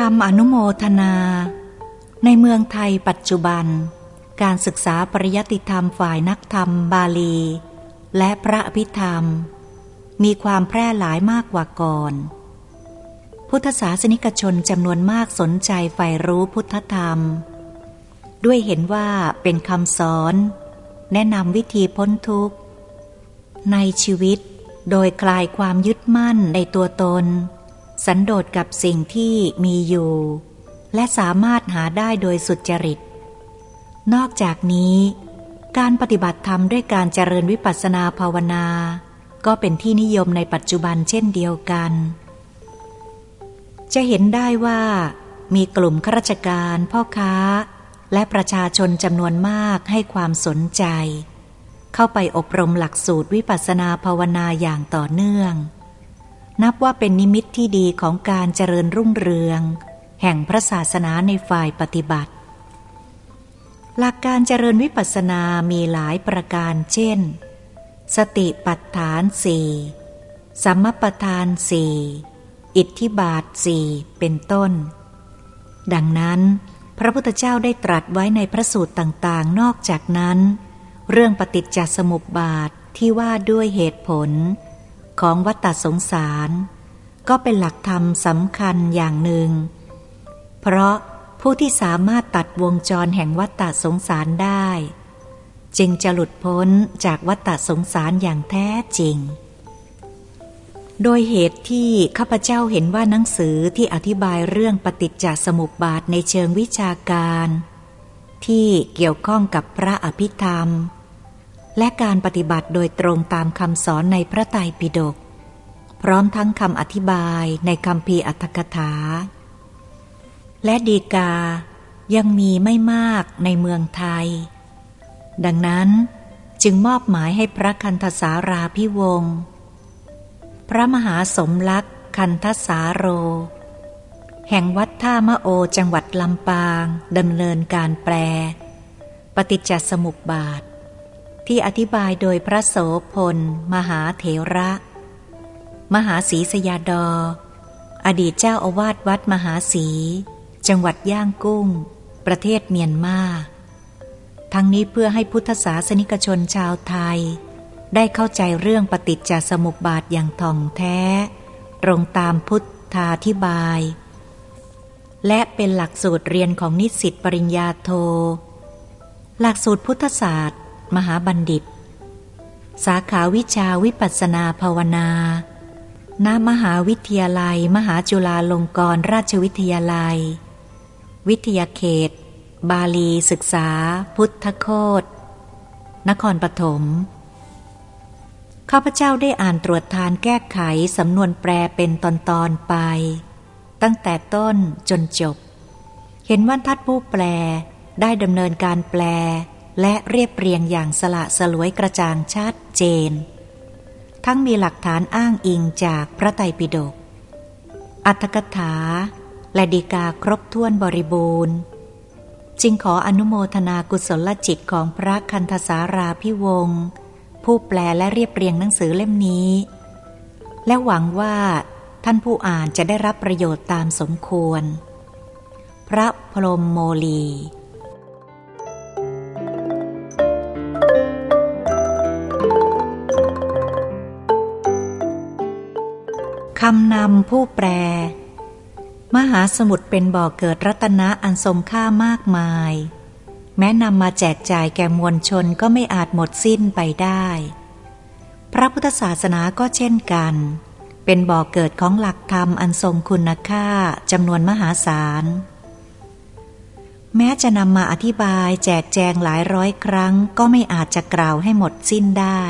คำอนุโมทนา ในเมืองไทยปัจจุบัน การศึกษาปริยติธรรมฝ่ายนักธรรมบาลี และพระอภิธรรม มีความแพร่หลายมากกว่าก่อน พุทธศาสนิกชนจำนวนมากสนใจใฝ่รู้พุทธธรรม ด้วยเห็นว่าเป็นคำสอน แนะนำวิธีพ้นทุกข์ ในชีวิตโดยคลายความยึดมั่นในตัวตน สันโดษกับสิ่งที่มีอยู่ และสามารถหาได้โดยสุจริต นอกจากนี้ การปฏิบัติธรรมด้วยการเจริญวิปัสสนาภาวนา ก็เป็นที่นิยมในปัจจุบันเช่นเดียวกัน จะเห็นได้ว่า มีกลุ่มข้าราชการพ่อค้า และประชาชนจำนวนมากให้ความสนใจ เข้าไปอบรมหลักสูตรวิปัสสนาภาวนาอย่างต่อเนื่อง นับว่าเป็นนิมิตที่ดีของการเจริญรุ่งเรือง แห่งพระศาสนาในฝ่ายปฏิบัติ หลักการเจริญวิปัสสนามีหลายประการเช่น สติปัฏฐานสี่สัมมปทานสี่อิทธิบาทสี่เป็นต้น ดังนั้น พระพุทธเจ้าได้ตรัสไว้ในพระสูตรต่างๆ นอกจากนั้น เรื่องปฏิจจสมุปบาทที่ว่าด้วยเหตุผล ของวัตสงสาร ก็เป็นหลักธรรมสำคัญอย่างหนึ่ง เพราะผู้ที่สามารถตัดวงจรแห่งวัตสงสารได้ จึงจะหลุดพ้นจากวัตสงสารอย่างแท้จริง โดยเหตุที่ข้าพเจ้าเห็นว่าหนังสือที่อธิบายเรื่องปฏิจจสมุปบาทในเชิงวิชาการ ที่เกี่ยวข้องกับพระอภิธรรม และการปฏิบัติโดยตรงตามคำสอนในพระไตรปิฎกพร้อมทั้งคำอธิบายในคำพีอัตถกถา และดีกายังมีไม่มากในเมืองไทย ดังนั้นจึงมอบหมายให้พระคันธสาราพิวงศ์พระมหาสมลักษ์คันธสาโร แห่งวัดท่ามะโอจังหวัดลำปางดำเนินการแปล ปฏิจจสมุปบาท ที่อธิบายโดยพระโสพล มหาเถระ มหาศรีสยาดอ อดีตเจ้าอาวาสวัดมหาศรีจังหวัดย่างกุ้ง ประเทศเมียนมา ทั้งนี้เพื่อให้พุทธศาสนิกชนชาวไทย ได้เข้าใจเรื่องปฏิจจสมุปบาทอย่างท่องแท้ ตรงตามพุทธาธิบาย และเป็นหลักสูตรเรียนของนิสิตปริญญาโท หลักสูตรพุทธศาสตร์ มหาบัณฑิต สาขาวิชาวิปัสนาภาวนา ณ มหาวิทยาลัย มหาจุฬาลงกรณราชวิทยาลัย วิทยาเขต บาลีศึกษา พุทธโคตนครปฐมข้าพเจ้าได้อ่านตรวจทานแก้ไขสำนวนแปลเป็นตอนๆไป ตั้งแต่ต้นจนจบ เห็นว่าทัดผู้แปลได้ดำเนินการแปล และเรียบเรียงอย่างสละสลวยกระจ่างชัดเจน ทั้งมีหลักฐานอ้างอิงจากพระไตรปิฎก อัตถกถา และดีกาครบถ้วนบริบูรณ์ จึงขออนุโมทนากุศลจิตของพระคันธสาราพิวงศ์ผู้แปลและเรียบเรียงหนังสือเล่มนี้ และหวังว่าท่านผู้อ่านจะได้รับประโยชน์ตามสมควร พระพรมโมลี คำนำผู้แปล มหาสมุทรเป็นบ่อเกิดรัตนะอันทรงค่ามากมาย แม้นำมาแจกจ่ายแก่มวลชนก็ไม่อาจหมดสิ้นไปได้ พระพุทธศาสนาก็เช่นกัน เป็นบ่อกเกิดของหลักธรรมอันทรงคุณค่าจำนวนมหาศาล แม้จะนำมาอธิบายแจกแจงหลายร้อยครั้งก็ไม่อาจจะกล่าวให้หมดสิ้นได้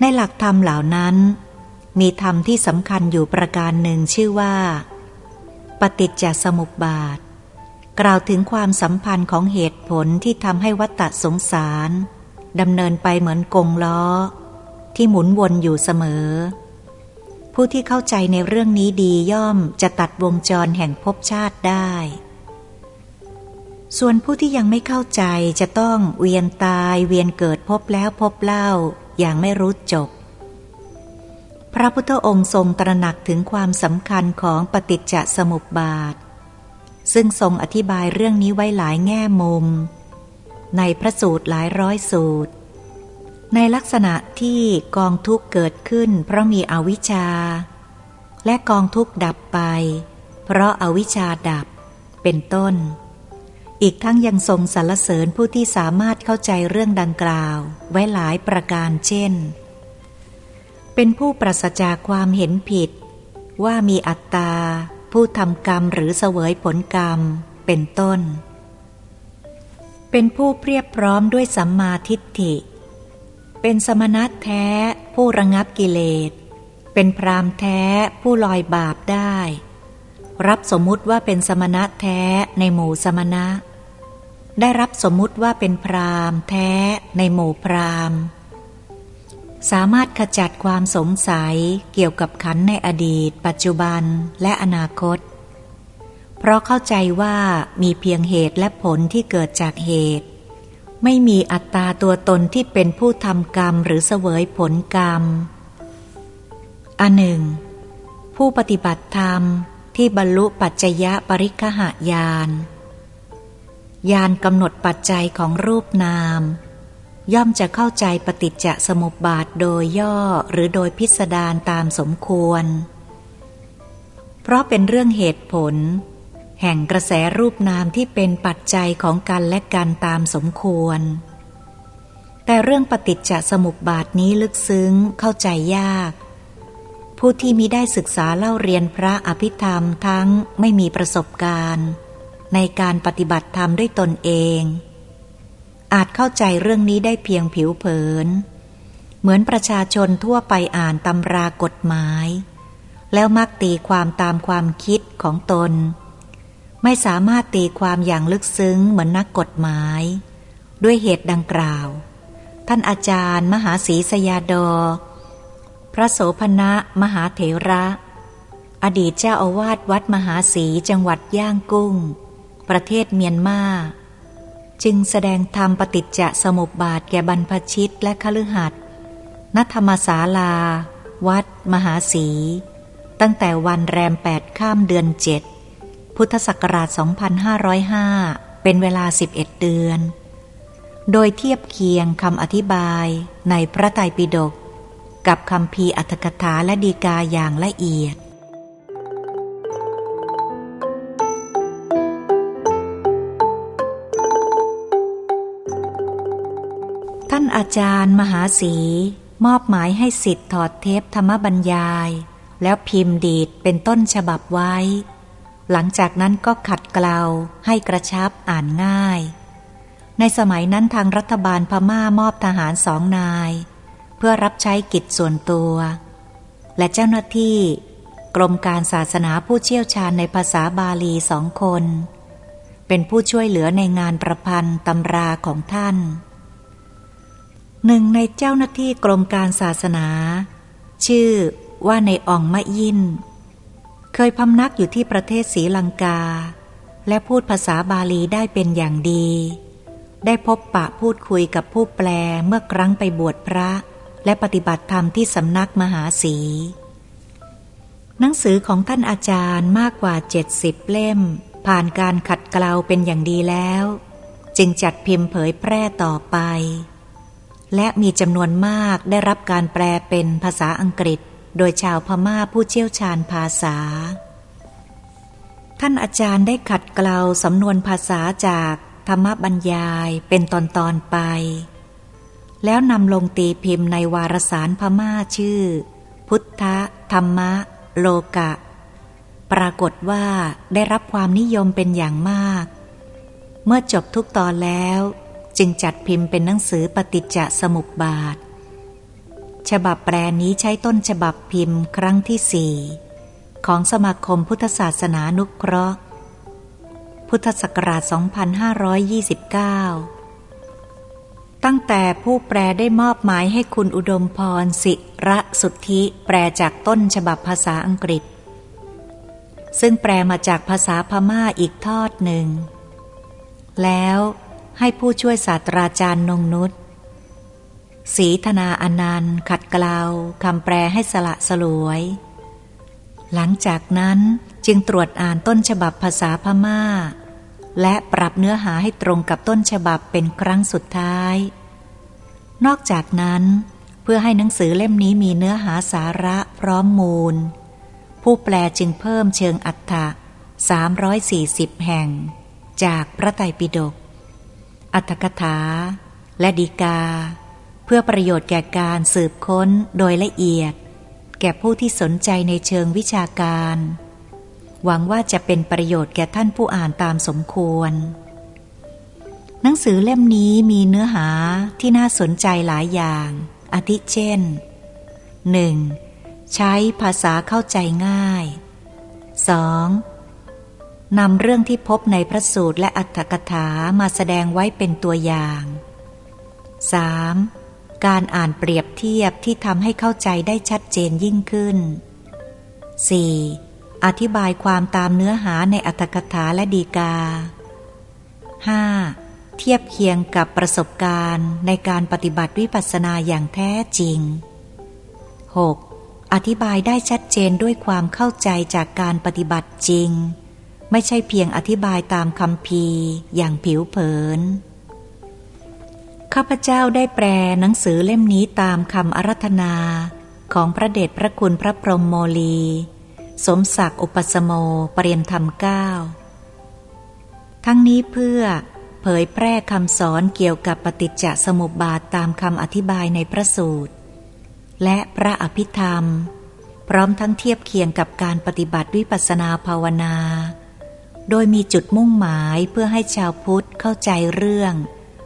ในหลักธรรมเหล่านั้น มีธรรมที่สำคัญอยู่ประการหนึ่งชื่อว่า ปฏิจจสมุปบาท กล่าวถึงความสัมพันธ์ของเหตุผลที่ทำให้วัฏสงสารดำเนินไปเหมือนกงล้อ ที่หมุนวนอยู่เสมอ ผู้ที่เข้าใจในเรื่องนี้ดีย่อมจะตัดวงจรแห่งภพชาติได้ ส่วนผู้ที่ยังไม่เข้าใจจะต้องเวียนตายเวียนเกิดพบแล้วพบเล่าอย่างไม่รู้จบ พระพุทธองค์ทรงตระหนักถึงความสำคัญของปฏิจจสมุปบาท ซึ่งทรงอธิบายเรื่องนี้ไว้หลายแง่มุม ในพระสูตรหลายร้อยสูตร ในลักษณะที่กองทุกเกิดขึ้น เพราะมีอวิชชา และกองทุกดับไป เพราะอาวิชชาดับ เป็นต้น อีกทั้งยังทรงสรรเสริญผู้ที่สามารถเข้าใจเรื่องดังกล่าวไว้หลายประการเช่น เป็นผู้ปราศจากความเห็นผิด ว่ามีอัตตา ผู้ทำกรรมหรือเสวยผลกรรม เป็นต้น เป็นผู้เพียบพร้อมด้วยสัมมาทิฏฐิ เป็นสมณะแท้ ผู้ระงับกิเลส เป็นพรามแท้ผู้ลอยบาปได้ รับสมมุติว่าเป็นสมณะแท้ในหมู่สมณะ ได้รับสมมุติว่าเป็นพรามแท้ในหมู่พราม สามารถขจัดความสงสัยเกี่ยวกับขันในอดีต ปัจจุบันและอนาคต เพราะเข้าใจว่ามีเพียงเหตุและผลที่เกิดจากเหตุ ไม่มีอัตตาตัวตนที่เป็นผู้ทำกรรมหรือเสวยผลกรรม อันหนึ่ง ผู้ปฏิบัติธรรมที่บรรลุปัจจยะปริคหายานยานกำหนดปัจจัยของรูปนาม ย่อมจะเข้าใจปฏิจจสมุปบาทโดยย่อหรือโดยพิสดารตามสมควร เพราะเป็นเรื่องเหตุผล แห่งกระแสรูปนามที่เป็นปัจจัยของกันและกันตามสมควร แต่เรื่องปฏิจจสมุปบาทนี้ลึกซึ้งเข้าใจยาก ผู้ที่มิได้ศึกษาเล่าเรียนพระอภิธรรมทั้งไม่มีประสบการณ์ ในการปฏิบัติธรรมด้วยตนเอง อาจเข้าใจเรื่องนี้ได้เพียงผิวเผิน เหมือนประชาชนทั่วไปอ่านตำรากฎหมาย แล้วมักตีความตามความคิดของตน ไม่สามารถตีความอย่างลึกซึ้งเหมือนนักกฎหมาย ด้วยเหตุดังกล่าว ท่านอาจารย์ มหาศรีสยาดอ พระโสพณะมหาเถระ อดีตเจ้าอาวาสวัดมหาศรีจังหวัดย่างกุ้ง ประเทศเมียนมา จึงแสดงธรรมปฏิจจสมุปบาทแก่บรรพชิตและคฤหัสถ์ณธรรมศาลา วัด มหาศีตั้งแต่วันแรมแปดข้ามเดือนเจ็ดพุทธศักราช 2505 เป็นเวลา 11 เดือน โดยเทียบเคียงคำอธิบายในพระไตรปิฎกกับคำพีอัตถกถาและดีกาอย่างละเอียดานอาจารย์มหาศีมอบหมายให้สิทธิ์ถอดเทปธรรมบรรยาย แล้วพิมพ์ดีดเป็นต้นฉบับไว้ หลังจากนั้นก็ขัดเกลาให้กระชับอ่านง่าย ในสมัยนั้นทางรัฐบาลพม่ามอบทหารสองนาย เพื่อรับใช้กิจส่วนตัว และเจ้าหน้าที่กรมการศาสนาผู้เชี่ยวชาญในภาษาบาลีสองคน เป็นผู้ช่วยเหลือในงานประพันธ์ตำราของท่าน หนึ่งในเจ้าหน้าที่กรมการศาสนา ชื่อว่าในอ่องมะยิน เคยพำนักอยู่ที่ประเทศศรีลังกา และพูดภาษาบาลีได้เป็นอย่างดี ได้พบปะพูดคุยกับผู้แปลเมื่อครั้งไปบวชพระ และปฏิบัติธรรมที่สำนักมหาศีหนังสือของท่านอาจารย์มากกว่าเจ็ดสิบเล่ม ผ่านการขัดเกลาเป็นอย่างดีแล้ว จึงจัดพิมพ์เผยแพร่ต่อไป และมีจำนวนมากได้รับการแปลเป็นภาษาอังกฤษ โดยชาวพม่าผู้เชี่ยวชาญภาษา ท่านอาจารย์ได้ขัดเกลาสำนวนภาษาจากธรรมบรรยายเป็นตอนๆไป แล้วนำลงตีพิมพ์ในวารสารพม่าชื่อ พุทธธรรมะ โลกะ ปรากฏว่าได้รับความนิยมเป็นอย่างมาก เมื่อจบทุกตอนแล้ว จึงจัดพิมพ์เป็นหนังสือปฏิจจสมุปบาท ฉบับแปลนี้ใช้ต้นฉบับพิมพ์ครั้งที่สี่ของสมาคมพุทธศาสนานุเคราะห์ พุทธศักราช 2529 ตั้งแต่ผู้แปลได้มอบหมายให้คุณอุดมพรสิระสุทธิแปลจากต้นฉบับภาษาอังกฤษ ซึ่งแปลมาจากภาษาพม่าอีกทอดหนึ่ง แล้ว ให้ผู้ช่วยศาสตราจารย์นงนุษสีธนาอนันต์ ขัดเกลาคำแปลให้สละสลวย หลังจากนั้นจึงตรวจอ่านต้นฉบับภาษาพมา่า และปรับเนื้อหาให้ตรงกับต้นฉบับเป็นครั้งสุดท้าย นอกจากนั้น เพื่อให้หนังสือเล่มนี้มีเนื้อหาสาระพร้อมมูล ผู้แปลจึงเพิ่มเชิงอัฏฐะ340 แห่ง จากพระไตรปิฎก อัตถกถา และดีกา เพื่อประโยชน์แก่การสืบค้นโดยละเอียด แก่ผู้ที่สนใจในเชิงวิชาการ หวังว่าจะเป็นประโยชน์แก่ท่านผู้อ่านตามสมควร หนังสือเล่มนี้มีเนื้อหาที่น่าสนใจหลายอย่าง อาทิเช่น 1. ใช้ภาษาเข้าใจง่าย 2. นำเรื่องที่พบในพระสูตรและอัตถกถามาแสดงไว้เป็นตัวอย่าง 3. การอ่านเปรียบเทียบที่ทำให้เข้าใจได้ชัดเจนยิ่งขึ้น 4. อธิบายความตามเนื้อหาในอัตถกถาและดีกา 5. เทียบเคียงกับประสบการณ์ในการปฏิบัติวิปัสสนาอย่างแท้จริง 6. อธิบายได้ชัดเจนด้วยความเข้าใจจากการปฏิบัติจริง ไม่ใช่เพียงอธิบายตามคำพีอย่างผิวเผิน ข้าพเจ้าได้แปลหนังสือเล่มนี้ตามคำอารัธนาของพระเดชพระคุณพระพรหมโมลี สมศักดิ์อุปสโมปรริยนธรรมเก้าทั้งนี้เพื่อเผยแพร่คำสอนเกี่ยวกับปฏิจจสมุปบาทตามคำอธิบายในพระสูตร และพระอภิธรรม พร้อมทั้งเทียบเคียงกับการปฏิบัติวิปัสนาภาวนา โดยมีจุดมุ่งหมายเพื่อให้ชาวพุทธเข้าใจเรื่อง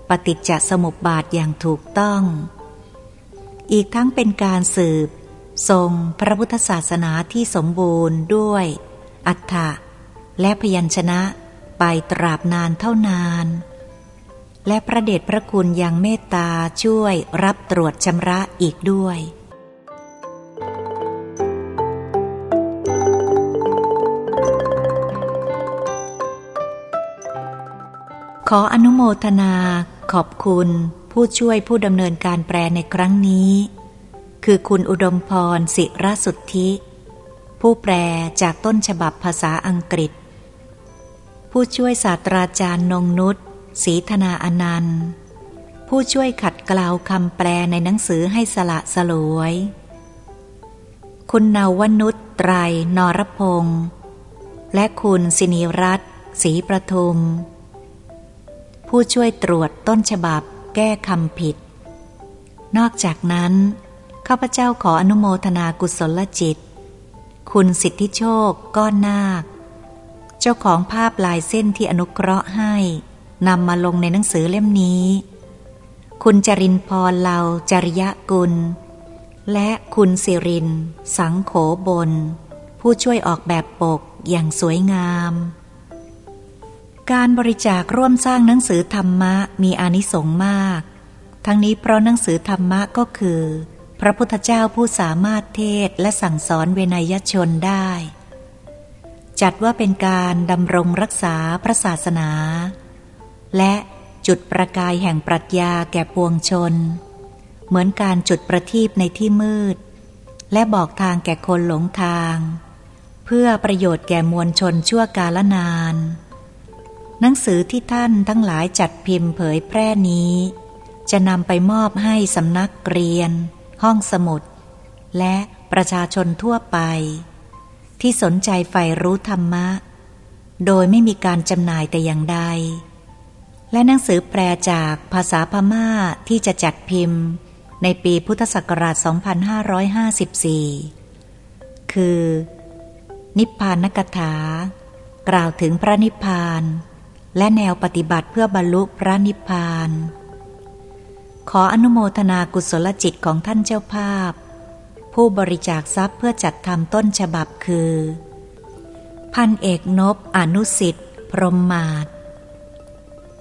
ปฏิจจสมุปบาทอย่างถูกต้อง อีกทั้งเป็นการสืบ ทรงพระพุทธศาสนาที่สมบูรณ์ด้วย อัฏฐะและพยัญชนะไปตราบนานเท่านาน และพระเดชพระคุณยังเมตตาช่วยรับตรวจชำระอีกด้วย ออนุโมทนาขอบคุณผู้ช่วยผู้ดำเนินการแปลในครั้งนี้ คือคุณอุดมพรศิรสุทธิ ผู้แปลจากต้นฉบับภาษาอังกฤษ ผู้ช่วยศาสตราจารย์นงนุษศรีธนาอนันต์ ผู้ช่วยขัดเกลาคำแปลในหนังสือให้สละสลวย คุณนาวนุษไตรนรพงษ์และคุณสินีรัตน์ศรีประทุม ผู้ช่วยตรวจต้นฉบับแก้คำผิด นอกจากนั้น ข้าพเจ้าขออนุโมทนากุศลจิต คุณสิทธิโชค ก้อนนาค เจ้าของภาพลายเส้นที่อนุเคราะห์ให้นำมาลงในหนังสือเล่มนี้ คุณจรินพรเลาจริยกุล และคุณสิริน สังโขบน ผู้ช่วยออกแบบปกอย่างสวยงาม การบริจาคร่วมสร้างหนังสือธรรมะมีอานิสงส์มาก ทั้งนี้เพราะหนังสือธรรมะก็คือ พระพุทธเจ้าผู้สามารถเทศและสั่งสอนเวนยชนได้ จัดว่าเป็นการดำรงรักษาพระศาสนา และจุดประกายแห่งปรัชญาแก่ปวงชน เหมือนการจุดประทีปในที่มืด และบอกทางแก่คนหลงทาง เพื่อประโยชน์แก่มวลชนชั่วกาลนาน หนังสือที่ท่านทั้งหลายจัดพิมพ์เผยแพร่นี้ จะนำไปมอบให้สำนักเรียน ห้องสมุด และประชาชนทั่วไป ที่สนใจใฝ่รู้ธรรมะ โดยไม่มีการจำหน่ายแต่อย่างใด และหนังสือแปลจากภาษาพม่าที่จะจัดพิมพ์ ในปีพุทธศักราช 2554 คือ นิพพานกถากล่าวถึงพระนิพพาน และแนวปฏิบัติเพื่อบรรลุพระนิพพาน ขออนุโมทนากุศลจิตของท่านเจ้าภาพ ผู้บริจาคทรัพย์เพื่อจัดทำต้นฉบับคือ พันเอกนบอนุสิทธิ์ พรหมมาศ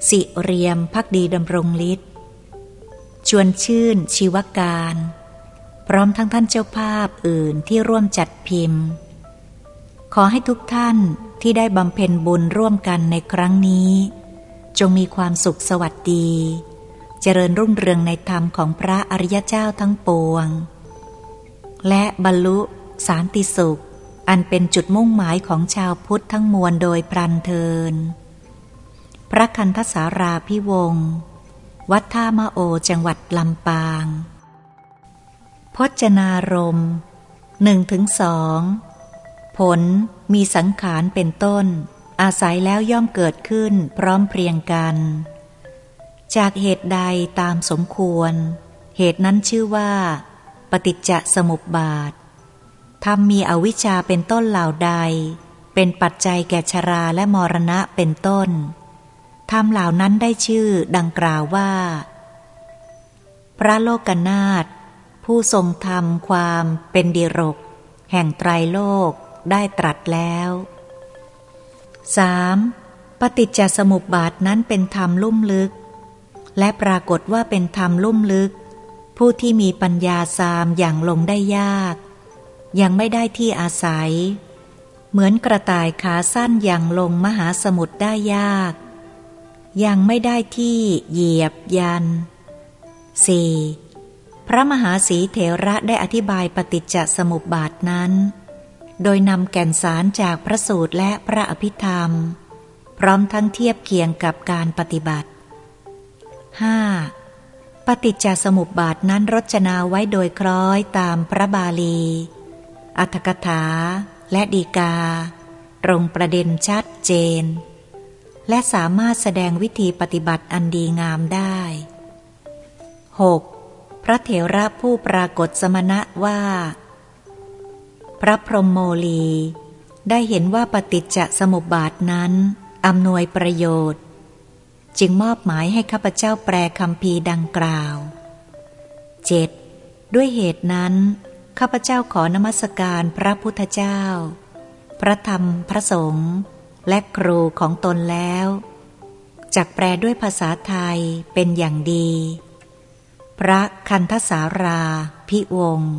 สิเรียมพักดีดำรงฤทธิ์ชวนชื่นชีวการ พร้อมทั้งท่านเจ้าภาพอื่นที่ร่วมจัดพิมพ์ ขอให้ทุกท่าน ที่ได้บำเพ็ญบุญร่วมกันในครั้งนี้ จงมีความสุขสวัสดี เจริญรุ่งเรืองในธรรมของพระอริยเจ้าทั้งปวง และบรรลุสารติสุข อันเป็นจุดมุ่งหมายของชาวพุทธทั้งมวลโดยพรันเทิน พระคันทสาราพิวงวัดท่ามะโอจังหวัดลำปาง พจนารมหนึ่งถึงสอง ผลมีสังขารเป็นต้น อาศัยแล้วย่อมเกิดขึ้นพร้อมเพรียงกัน จากเหตุใดตามสมควร เหตุนั้นชื่อว่า ปฏิจจสมุปบาทธรรมมีอวิชชาเป็นต้นเหล่าใด เป็นปัจจัยแก่ชราและมรณะเป็นต้นธรรมเหล่านั้นได้ชื่อดังกล่าวว่า พระโลกนาถผู้ทรงธรรมความเป็นดิรก แห่งไตรโลก ได้ตรัสแล้ว 3. ปฏิจจสมุปบาทนั้นเป็นธรรมลุ่มลึก และปรากฏว่าเป็นธรรมลุ่มลึก ผู้ที่มีปัญญาสามอย่างลงได้ยาก ยังไม่ได้ที่อาศัย เหมือนกระต่ายขาสั้นอย่างลงมหาสมุทรได้ยาก ยังไม่ได้ที่เหยียบยัน 4. พระมหาสีเถระได้อธิบายปฏิจจสมุปบาทนั้น โดยนำแก่นสารจากพระสูตรและพระอภิธรรม พร้อมทั้งเทียบเคียงกับการปฏิบัติ 5. ปฏิจจสมุปบาทนั้นรจนาไว้โดยคล้อยตามพระบาลี อัตถกถา และดีกา ตรงประเด็นชัดเจน และสามารถแสดงวิธีปฏิบัติอันดีงามได้ 6. พระเถระผู้ปรากฏสมณะว่า พระพรหมโมลี ได้เห็นว่าปฏิจจสมุปบาทนั้นอำนวยประโยชน์ จึงมอบหมายให้ข้าพเจ้าแปลคำพีดังกล่าว 7. ด้วยเหตุนั้น ข้าพเจ้าขอนมัสการพระพุทธเจ้า พระธรรมพระสงฆ์และครูของตนแล้วจักแปลด้วยภาษาไทยเป็นอย่างดี พระคันทสารา พิวงศ์